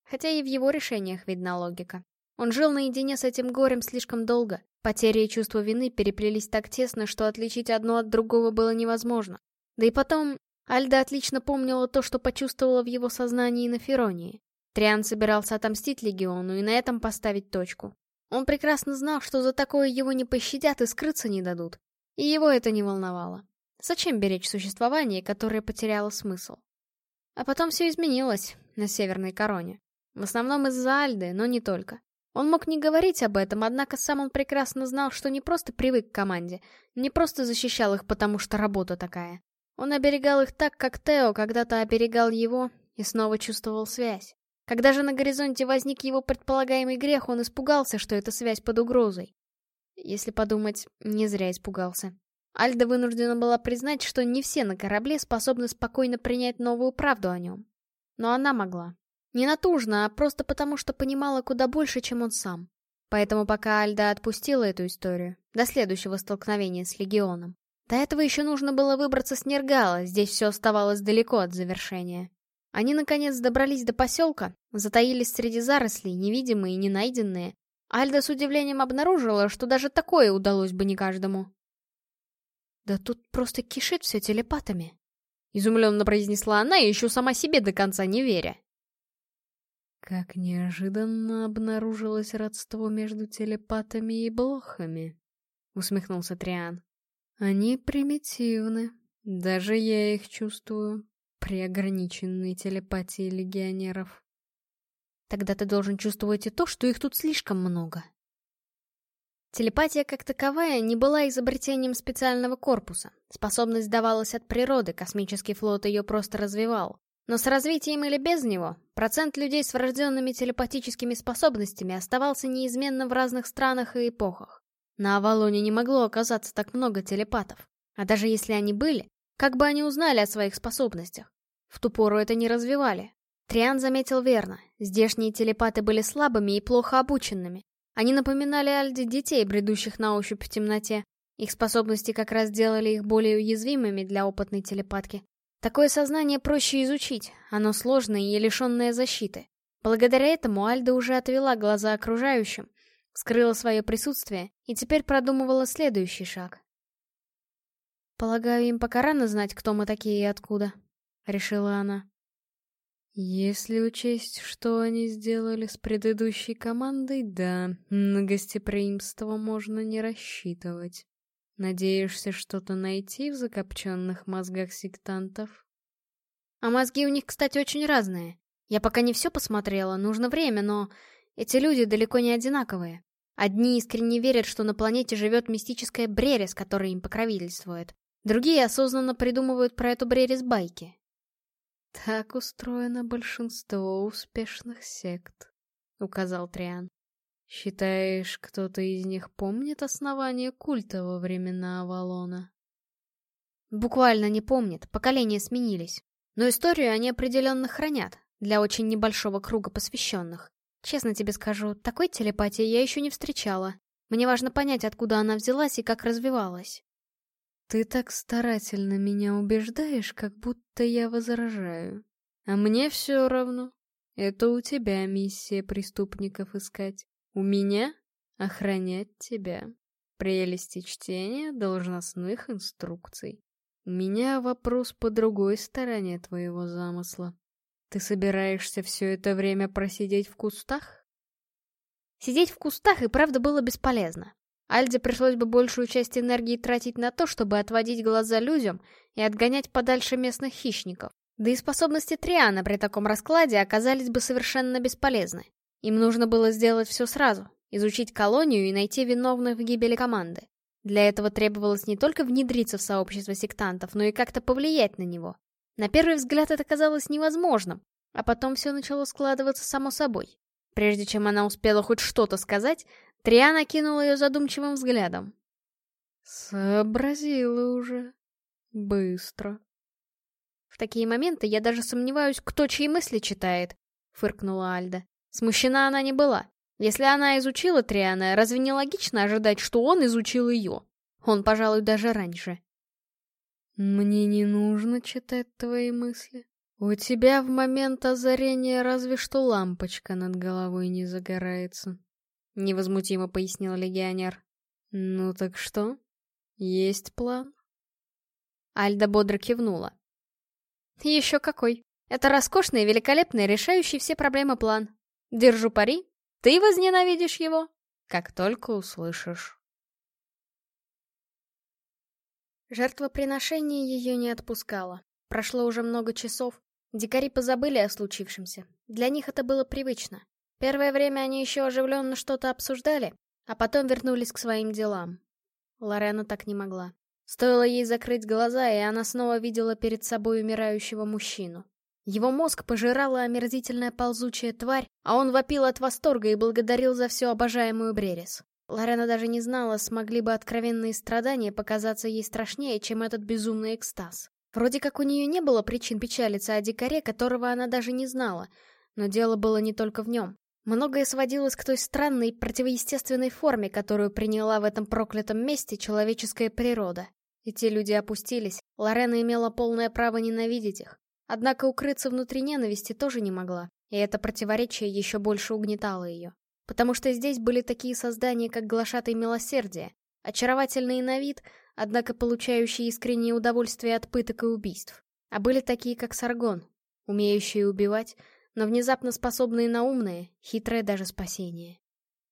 Хотя и в его решениях видна логика. Он жил наедине с этим горем слишком долго. Потери и чувство вины переплелись так тесно, что отличить одно от другого было невозможно. Да и потом, Альда отлично помнила то, что почувствовала в его сознании на Феронии. Триан собирался отомстить Легиону и на этом поставить точку. Он прекрасно знал, что за такое его не пощадят и скрыться не дадут. И его это не волновало. Зачем беречь существование, которое потеряло смысл? А потом все изменилось на Северной Короне. В основном из-за Альды, но не только. Он мог не говорить об этом, однако сам он прекрасно знал, что не просто привык к команде, не просто защищал их, потому что работа такая. Он оберегал их так, как Тео когда-то оберегал его, и снова чувствовал связь. Когда же на горизонте возник его предполагаемый грех, он испугался, что эта связь под угрозой. Если подумать, не зря испугался. Альда вынуждена была признать, что не все на корабле способны спокойно принять новую правду о нем. Но она могла. Не натужно, а просто потому, что понимала куда больше, чем он сам. Поэтому пока Альда отпустила эту историю, до следующего столкновения с Легионом, до этого еще нужно было выбраться с Нергала, здесь все оставалось далеко от завершения. Они, наконец, добрались до поселка, затаились среди зарослей, невидимые и не найденные. Альда с удивлением обнаружила, что даже такое удалось бы не каждому. «Да тут просто кишит все телепатами», — изумленно произнесла она, еще сама себе до конца не веря. Как неожиданно обнаружилось родство между телепатами и блохами, усмехнулся Триан. Они примитивны, даже я их чувствую при ограниченной телепатии легионеров. Тогда ты должен чувствовать и то, что их тут слишком много. Телепатия как таковая не была изобретением специального корпуса. Способность давалась от природы, космический флот ее просто развивал. Но с развитием или без него, процент людей с врожденными телепатическими способностями оставался неизменно в разных странах и эпохах. На Авалоне не могло оказаться так много телепатов. А даже если они были, как бы они узнали о своих способностях? В ту пору это не развивали. Триан заметил верно. Здешние телепаты были слабыми и плохо обученными. Они напоминали Альде детей, бредущих на ощупь в темноте. Их способности как раз делали их более уязвимыми для опытной телепатки. Такое сознание проще изучить, оно сложное и лишенное защиты. Благодаря этому Альда уже отвела глаза окружающим, скрыла свое присутствие и теперь продумывала следующий шаг. «Полагаю, им пока рано знать, кто мы такие и откуда», — решила она. Если учесть, что они сделали с предыдущей командой, да, на гостеприимство можно не рассчитывать. Надеешься что-то найти в закопченных мозгах сектантов? А мозги у них, кстати, очень разные. Я пока не все посмотрела, нужно время, но эти люди далеко не одинаковые. Одни искренне верят, что на планете живет мистическая Брерис, которая им покровительствует. Другие осознанно придумывают про эту Брерис байки. «Так устроено большинство успешных сект», — указал Триан. «Считаешь, кто-то из них помнит основание культа во времена Авалона?» «Буквально не помнит, поколения сменились. Но историю они определенно хранят, для очень небольшого круга посвященных. Честно тебе скажу, такой телепатии я еще не встречала. Мне важно понять, откуда она взялась и как развивалась. Ты так старательно меня убеждаешь, как будто я возражаю. А мне все равно. Это у тебя миссия преступников искать. У меня — охранять тебя. Прелести чтения должностных инструкций. У меня вопрос по другой стороне твоего замысла. Ты собираешься все это время просидеть в кустах? Сидеть в кустах и правда было бесполезно. Альде пришлось бы большую часть энергии тратить на то, чтобы отводить глаза людям и отгонять подальше местных хищников. Да и способности Триана при таком раскладе оказались бы совершенно бесполезны. Им нужно было сделать все сразу, изучить колонию и найти виновных в гибели команды. Для этого требовалось не только внедриться в сообщество сектантов, но и как-то повлиять на него. На первый взгляд это казалось невозможным, а потом все начало складываться само собой. Прежде чем она успела хоть что-то сказать, Триана кинул ее задумчивым взглядом. Сообразила уже. Быстро. В такие моменты я даже сомневаюсь, кто чьи мысли читает, фыркнула Альда. Смущена она не была. Если она изучила Триана, разве не логично ожидать, что он изучил ее? Он, пожалуй, даже раньше. Мне не нужно читать твои мысли. У тебя в момент озарения разве что лампочка над головой не загорается. — невозмутимо пояснил легионер. «Ну так что? Есть план?» Альда бодро кивнула. «Еще какой! Это роскошный великолепный, решающий все проблемы план. Держу пари, ты возненавидишь его, как только услышишь. Жертвоприношение ее не отпускало. Прошло уже много часов. Дикари позабыли о случившемся. Для них это было привычно. Первое время они еще оживленно что-то обсуждали, а потом вернулись к своим делам. Лорена так не могла. Стоило ей закрыть глаза, и она снова видела перед собой умирающего мужчину. Его мозг пожирала омерзительная ползучая тварь, а он вопил от восторга и благодарил за всю обожаемую Брерис. Лорена даже не знала, смогли бы откровенные страдания показаться ей страшнее, чем этот безумный экстаз. Вроде как у нее не было причин печалиться о дикаре, которого она даже не знала, но дело было не только в нем. Многое сводилось к той странной, противоестественной форме, которую приняла в этом проклятом месте человеческая природа. И те люди опустились, Лорена имела полное право ненавидеть их. Однако укрыться внутри ненависти тоже не могла, и это противоречие еще больше угнетало ее. Потому что здесь были такие создания, как глашатый милосердия, очаровательные на вид, однако получающие искреннее удовольствие от пыток и убийств. А были такие, как Саргон, умеющие убивать, но внезапно способные на умное, хитрое даже спасение.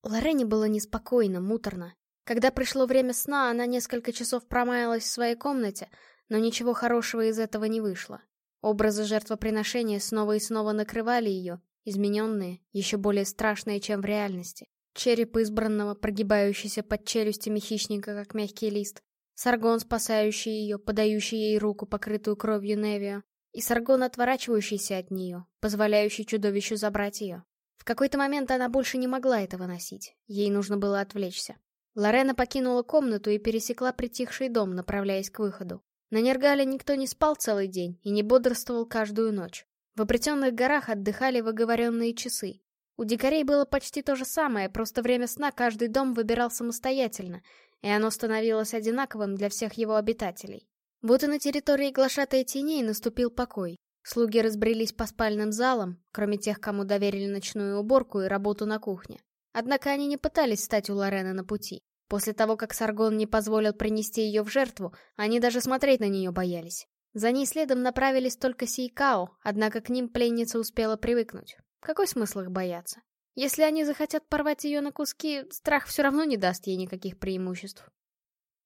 Лорене было неспокойно, муторно. Когда пришло время сна, она несколько часов промаялась в своей комнате, но ничего хорошего из этого не вышло. Образы жертвоприношения снова и снова накрывали ее, измененные, еще более страшные, чем в реальности. Череп избранного, прогибающийся под челюстями хищника, как мягкий лист. Саргон, спасающий ее, подающий ей руку, покрытую кровью Невио и Саргон, отворачивающийся от нее, позволяющий чудовищу забрать ее. В какой-то момент она больше не могла этого носить, ей нужно было отвлечься. Лорена покинула комнату и пересекла притихший дом, направляясь к выходу. На Нергале никто не спал целый день и не бодрствовал каждую ночь. В обретенных горах отдыхали в оговоренные часы. У дикарей было почти то же самое, просто время сна каждый дом выбирал самостоятельно, и оно становилось одинаковым для всех его обитателей. Вот и на территории глашатой теней наступил покой. Слуги разбрелись по спальным залам, кроме тех, кому доверили ночную уборку и работу на кухне. Однако они не пытались стать у Лорены на пути. После того, как Саргон не позволил принести ее в жертву, они даже смотреть на нее боялись. За ней следом направились только Сейкао, однако к ним пленница успела привыкнуть. Какой смысл их бояться? Если они захотят порвать ее на куски, страх все равно не даст ей никаких преимуществ.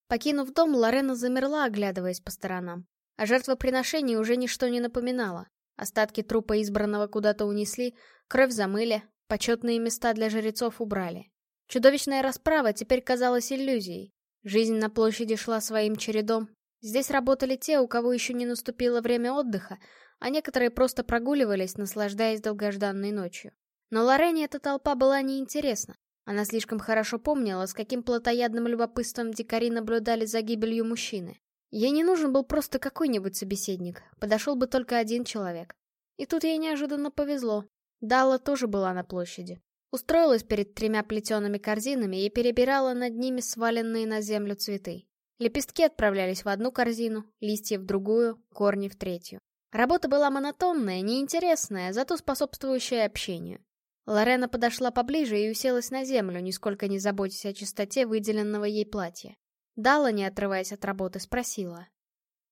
Покинув дом, Лорена замерла, оглядываясь по сторонам. О жертвоприношении уже ничто не напоминало. Остатки трупа избранного куда-то унесли, кровь замыли, почетные места для жрецов убрали. Чудовищная расправа теперь казалась иллюзией. Жизнь на площади шла своим чередом. Здесь работали те, у кого еще не наступило время отдыха, а некоторые просто прогуливались, наслаждаясь долгожданной ночью. Но Лорене эта толпа была неинтересна. Она слишком хорошо помнила, с каким плотоядным любопытством дикари наблюдали за гибелью мужчины. Ей не нужен был просто какой-нибудь собеседник, подошел бы только один человек. И тут ей неожиданно повезло. Дала тоже была на площади. Устроилась перед тремя плетеными корзинами и перебирала над ними сваленные на землю цветы. Лепестки отправлялись в одну корзину, листья в другую, корни в третью. Работа была монотонная, неинтересная, зато способствующая общению. Лорена подошла поближе и уселась на землю, нисколько не заботясь о чистоте выделенного ей платья. Дала, не отрываясь от работы, спросила.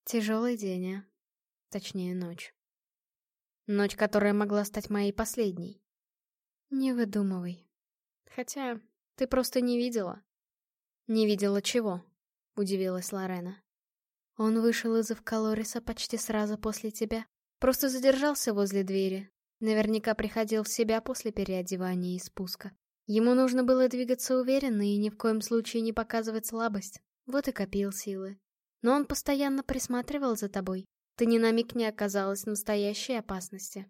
«Тяжелый день, а? Точнее, ночь. Ночь, которая могла стать моей последней. Не выдумывай. Хотя, ты просто не видела». «Не видела чего?» — удивилась Лорена. «Он вышел из Эвкалориса почти сразу после тебя. Просто задержался возле двери, Наверняка приходил в себя после переодевания и спуска. Ему нужно было двигаться уверенно и ни в коем случае не показывать слабость. Вот и копил силы. Но он постоянно присматривал за тобой. Ты ни на миг не оказалась в настоящей опасности.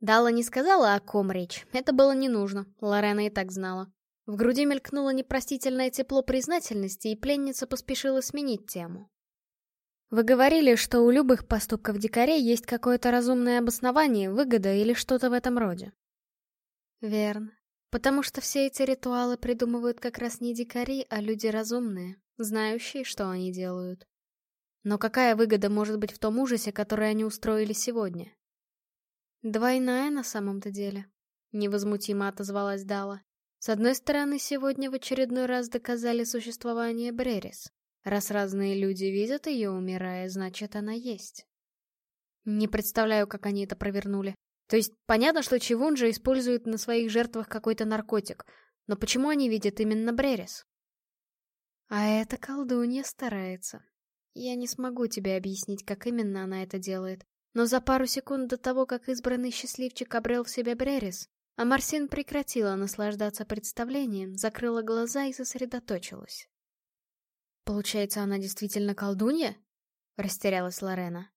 Дала не сказала, о ком речь. Это было не нужно. Лорена и так знала. В груди мелькнуло непростительное тепло признательности, и пленница поспешила сменить тему. Вы говорили, что у любых поступков дикарей есть какое-то разумное обоснование, выгода или что-то в этом роде. Верно. Потому что все эти ритуалы придумывают как раз не дикари, а люди разумные, знающие, что они делают. Но какая выгода может быть в том ужасе, который они устроили сегодня? Двойная на самом-то деле. Невозмутимо отозвалась Дала. С одной стороны, сегодня в очередной раз доказали существование Брерис. Раз разные люди видят ее, умирая, значит, она есть. Не представляю, как они это провернули. То есть, понятно, что Чивунжа использует на своих жертвах какой-то наркотик, Но почему они видят именно Брерис? А эта колдунья старается. Я не смогу тебе объяснить, как именно она это делает. Но за пару секунд до того, как избранный счастливчик обрел в себе Брерис, а Марсин прекратила наслаждаться представлением, закрыла глаза и сосредоточилась. «Получается, она действительно колдунья?» — растерялась Лорена.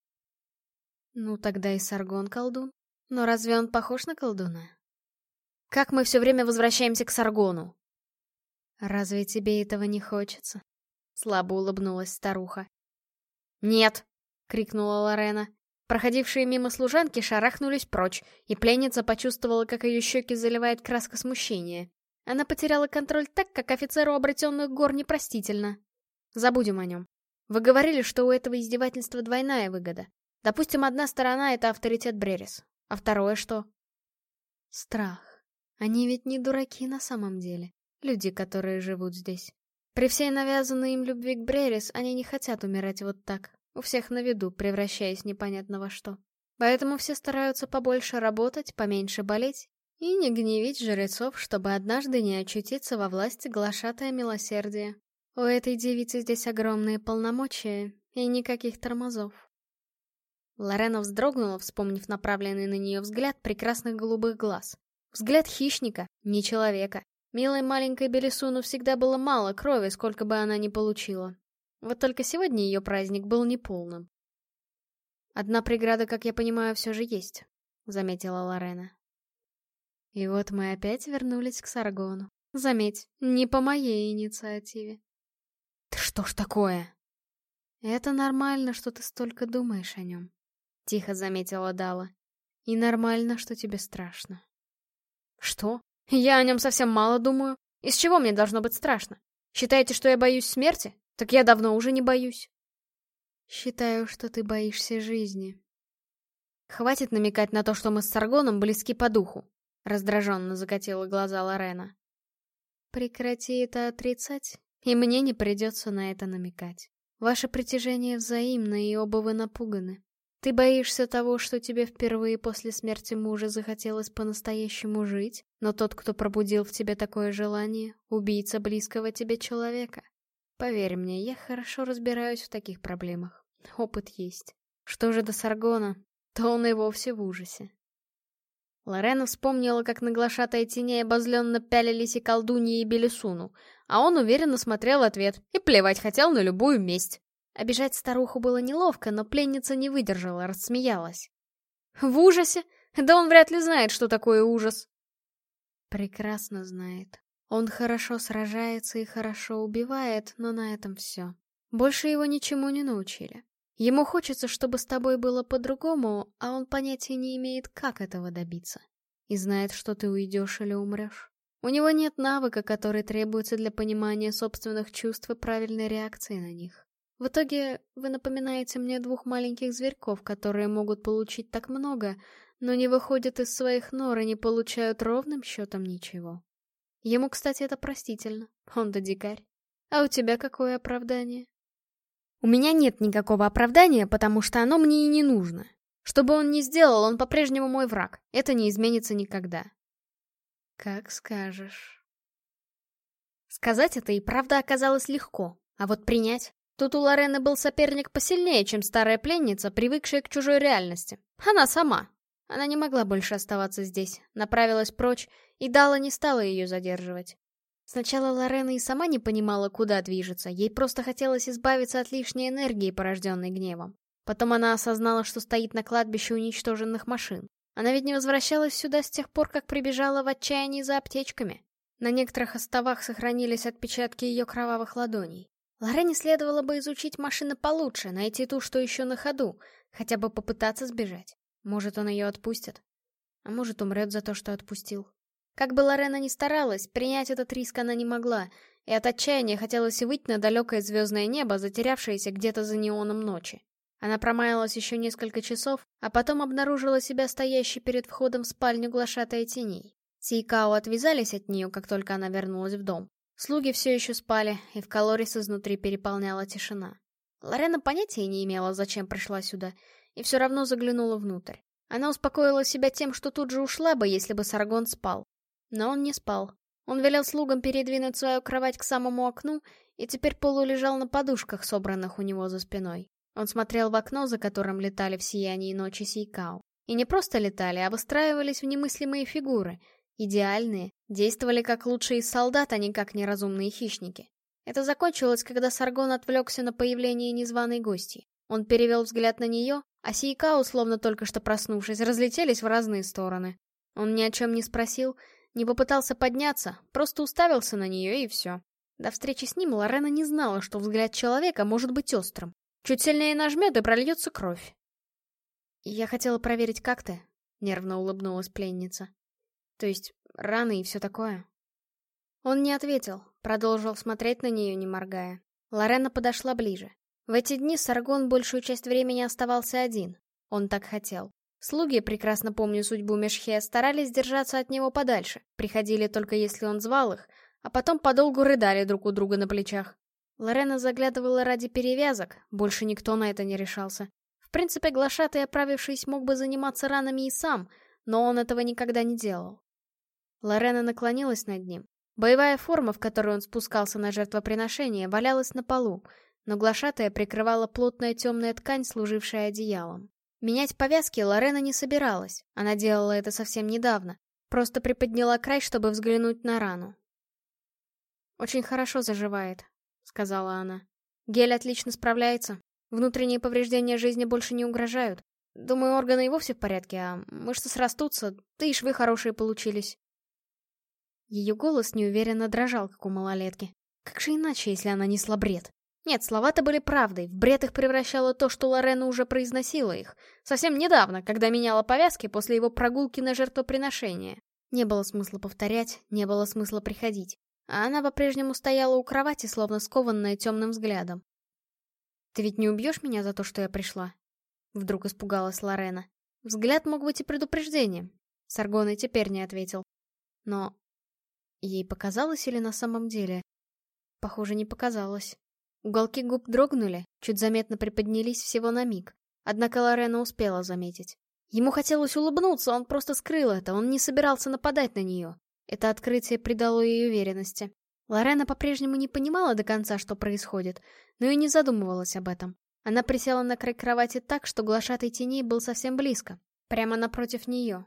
«Ну, тогда и Саргон колдун. Но разве он похож на колдуна?» «Как мы все время возвращаемся к Саргону?» «Разве тебе этого не хочется?» — слабо улыбнулась старуха. «Нет!» — крикнула Лорена. Проходившие мимо служанки шарахнулись прочь, и пленница почувствовала, как ее щеки заливает краска смущения. Она потеряла контроль так, как офицеру обретенных гор непростительно. Забудем о нем. Вы говорили, что у этого издевательства двойная выгода. Допустим, одна сторона — это авторитет Брерис. А второе что? Страх. Они ведь не дураки на самом деле. Люди, которые живут здесь. При всей навязанной им любви к Брерис, они не хотят умирать вот так, у всех на виду, превращаясь непонятно во что. Поэтому все стараются побольше работать, поменьше болеть и не гневить жрецов, чтобы однажды не очутиться во власти глашатая милосердия. У этой девицы здесь огромные полномочия и никаких тормозов. Лорена вздрогнула, вспомнив направленный на нее взгляд прекрасных голубых глаз. Взгляд хищника, не человека. Милой маленькой Белисуну всегда было мало крови, сколько бы она ни получила. Вот только сегодня ее праздник был неполным. «Одна преграда, как я понимаю, все же есть», — заметила Лорена. И вот мы опять вернулись к Саргону. Заметь, не по моей инициативе. «Ты что ж такое?» «Это нормально, что ты столько думаешь о нем», — тихо заметила Дала. «И нормально, что тебе страшно». «Что? Я о нем совсем мало думаю. Из чего мне должно быть страшно? Считаете, что я боюсь смерти? Так я давно уже не боюсь. Считаю, что ты боишься жизни. Хватит намекать на то, что мы с Саргоном близки по духу. Раздраженно закатила глаза Лорена. Прекрати это отрицать, и мне не придется на это намекать. Ваше притяжение взаимно, и оба вы напуганы. Ты боишься того, что тебе впервые после смерти мужа захотелось по-настоящему жить, но тот, кто пробудил в тебе такое желание, убийца близкого тебе человека. Поверь мне, я хорошо разбираюсь в таких проблемах. Опыт есть. Что же до Саргона, то он и вовсе в ужасе. Лорена вспомнила, как на глашатая теней обозленно пялились и колдуньи, и Белесуну, а он уверенно смотрел ответ и плевать хотел на любую месть. Обижать старуху было неловко, но пленница не выдержала, рассмеялась. «В ужасе? Да он вряд ли знает, что такое ужас!» «Прекрасно знает», он хорошо сражается и хорошо убивает, но на этом все. Больше его ничему не научили. Ему хочется, чтобы с тобой было по-другому, а он понятия не имеет, как этого добиться. И знает, что ты уйдешь или умрешь. У него нет навыка, который требуется для понимания собственных чувств и правильной реакции на них. В итоге вы напоминаете мне двух маленьких зверьков, которые могут получить так много, но не выходят из своих нор и не получают ровным счетом ничего. Ему, кстати, это простительно. Он-то дикарь. А у тебя какое оправдание? У меня нет никакого оправдания, потому что оно мне и не нужно. Что бы он ни сделал, он по-прежнему мой враг. Это не изменится никогда. Как скажешь. Сказать это и правда оказалось легко. А вот принять... Тут у Лорены был соперник посильнее, чем старая пленница, привыкшая к чужой реальности. Она сама. Она не могла больше оставаться здесь, направилась прочь, и Дала не стала ее задерживать. Сначала Лорена и сама не понимала, куда движется, ей просто хотелось избавиться от лишней энергии, порожденной гневом. Потом она осознала, что стоит на кладбище уничтоженных машин. Она ведь не возвращалась сюда с тех пор, как прибежала в отчаянии за аптечками. На некоторых островах сохранились отпечатки ее кровавых ладоней. Лорене следовало бы изучить машины получше, найти ту, что еще на ходу, хотя бы попытаться сбежать. Может, он ее отпустит. А может, умрет за то, что отпустил. Как бы Лорена ни старалась, принять этот риск она не могла, и от отчаяния хотелось выйти на далекое звездное небо, затерявшееся где-то за неоном ночи. Она промаялась еще несколько часов, а потом обнаружила себя стоящей перед входом в спальню глашатая теней. Сейкао отвязались от нее, как только она вернулась в дом. Слуги все еще спали, и в Калорис изнутри переполняла тишина. Лорена понятия не имела, зачем пришла сюда, и все равно заглянула внутрь. Она успокоила себя тем, что тут же ушла бы, если бы Саргон спал. Но он не спал. Он велел слугам передвинуть свою кровать к самому окну и теперь полу лежал на подушках, собранных у него за спиной. Он смотрел в окно, за которым летали в сиянии ночи Сейкао. И не просто летали, а выстраивались в немыслимые фигуры. Идеальные, действовали как лучшие солдат, а не как неразумные хищники. Это закончилось, когда Саргон отвлекся на появление незваной гости. Он перевел взгляд на нее, а Сейкао, словно только что проснувшись, разлетелись в разные стороны. Он ни о чем не спросил, не попытался подняться, просто уставился на нее и все. До встречи с ним Лорена не знала, что взгляд человека может быть острым. Чуть сильнее нажмет и прольется кровь. «Я хотела проверить, как ты», — нервно улыбнулась пленница. «То есть, раны и все такое». Он не ответил, продолжил смотреть на нее, не моргая. Лорена подошла ближе. В эти дни Саргон большую часть времени оставался один. Он так хотел. Слуги, прекрасно помню судьбу Мешхе, старались держаться от него подальше, приходили только если он звал их, а потом подолгу рыдали друг у друга на плечах. Лорена заглядывала ради перевязок, больше никто на это не решался. В принципе, глашатый, оправившись, мог бы заниматься ранами и сам, но он этого никогда не делал. Лорена наклонилась над ним. Боевая форма, в которой он спускался на жертвоприношение, валялась на полу, но глашатая прикрывала плотная темная ткань, служившая одеялом. Менять повязки Лорена не собиралась, она делала это совсем недавно. Просто приподняла край, чтобы взглянуть на рану. «Очень хорошо заживает», — сказала она. «Гель отлично справляется. Внутренние повреждения жизни больше не угрожают. Думаю, органы и вовсе в порядке, а мышцы срастутся, да и швы хорошие получились». Ее голос неуверенно дрожал, как у малолетки. Как же иначе, если она несла бред? Нет, слова-то были правдой, в бред их превращало то, что Лорена уже произносила их. Совсем недавно, когда меняла повязки после его прогулки на жертвоприношение. Не было смысла повторять, не было смысла приходить. А она по-прежнему стояла у кровати, словно скованная темным взглядом. «Ты ведь не убьешь меня за то, что я пришла?» Вдруг испугалась Лорена. Взгляд мог быть и предупреждением. Саргон и теперь не ответил. Но ей показалось или на самом деле? Похоже, не показалось. Уголки губ дрогнули, чуть заметно приподнялись всего на миг. Однако Лорена успела заметить. Ему хотелось улыбнуться, он просто скрыл это, он не собирался нападать на нее. Это открытие придало ей уверенности. Лорена по-прежнему не понимала до конца, что происходит, но и не задумывалась об этом. Она присела на край кровати так, что глашатай теней был совсем близко, прямо напротив нее.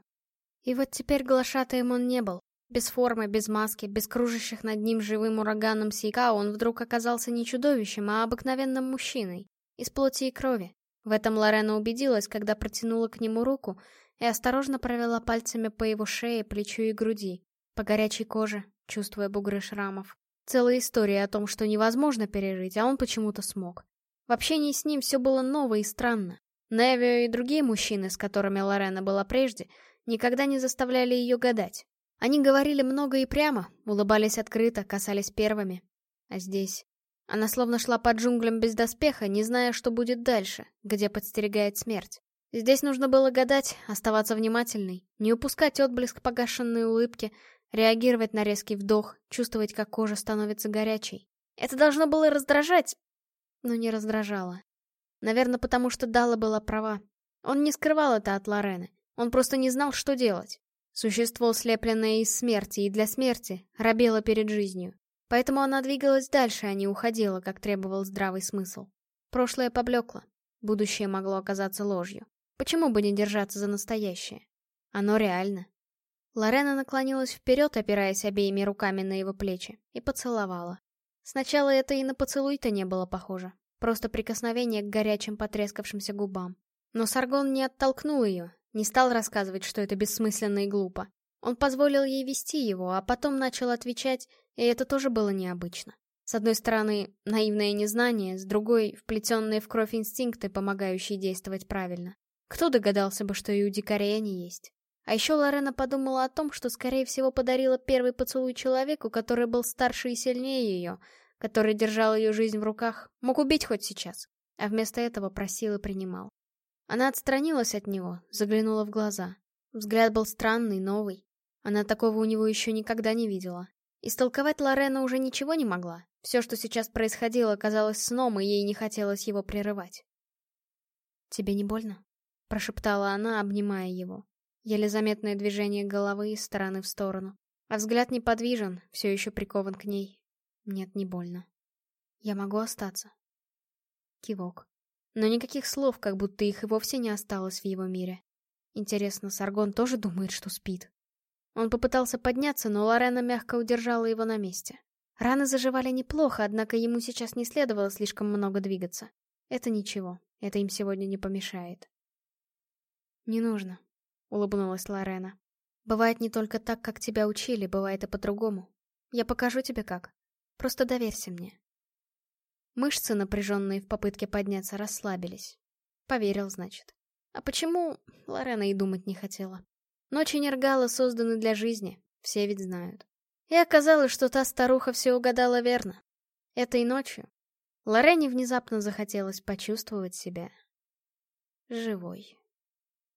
И вот теперь глашатаем он не был. Без формы, без маски, без кружащих над ним живым ураганом сейка он вдруг оказался не чудовищем, а обыкновенным мужчиной. Из плоти и крови. В этом Лорена убедилась, когда протянула к нему руку и осторожно провела пальцами по его шее, плечу и груди. По горячей коже, чувствуя бугры шрамов. Целая история о том, что невозможно пережить, а он почему-то смог. В общении с ним все было ново и странно. Невио и другие мужчины, с которыми Лорена была прежде, никогда не заставляли ее гадать. Они говорили много и прямо, улыбались открыто, касались первыми. А здесь... Она словно шла по джунглям без доспеха, не зная, что будет дальше, где подстерегает смерть. Здесь нужно было гадать, оставаться внимательной, не упускать отблеск погашенной улыбки, реагировать на резкий вдох, чувствовать, как кожа становится горячей. Это должно было раздражать, но не раздражало. Наверное, потому что Дала была права. Он не скрывал это от Лорены. Он просто не знал, что делать. Существо, слепленное из смерти и для смерти, робело перед жизнью. Поэтому она двигалась дальше, а не уходила, как требовал здравый смысл. Прошлое поблекло. Будущее могло оказаться ложью. Почему бы не держаться за настоящее? Оно реально. Лорена наклонилась вперед, опираясь обеими руками на его плечи, и поцеловала. Сначала это и на поцелуй-то не было похоже. Просто прикосновение к горячим потрескавшимся губам. Но Саргон не оттолкнул ее, не стал рассказывать, что это бессмысленно и глупо. Он позволил ей вести его, а потом начал отвечать, и это тоже было необычно. С одной стороны, наивное незнание, с другой — вплетенные в кровь инстинкты, помогающие действовать правильно. Кто догадался бы, что и у дикарей они есть? А еще Лорена подумала о том, что, скорее всего, подарила первый поцелуй человеку, который был старше и сильнее ее, который держал ее жизнь в руках, мог убить хоть сейчас, а вместо этого просил и принимал. Она отстранилась от него, заглянула в глаза. Взгляд был странный, новый. Она такого у него еще никогда не видела. Истолковать Лорена уже ничего не могла. Все, что сейчас происходило, казалось сном, и ей не хотелось его прерывать. «Тебе не больно?» — прошептала она, обнимая его. Еле заметное движение головы из стороны в сторону. А взгляд неподвижен, все еще прикован к ней. Нет, не больно. Я могу остаться. Кивок. Но никаких слов, как будто их и вовсе не осталось в его мире. Интересно, Саргон тоже думает, что спит? Он попытался подняться, но Лорена мягко удержала его на месте. Раны заживали неплохо, однако ему сейчас не следовало слишком много двигаться. Это ничего, это им сегодня не помешает. «Не нужно», — улыбнулась Лорена. «Бывает не только так, как тебя учили, бывает и по-другому. Я покажу тебе как. Просто доверься мне». Мышцы, напряженные в попытке подняться, расслабились. Поверил, значит. А почему, Лорена и думать не хотела. Ночи Нергала созданы для жизни, все ведь знают. И оказалось, что та старуха все угадала верно. Этой ночью Лорене внезапно захотелось почувствовать себя живой.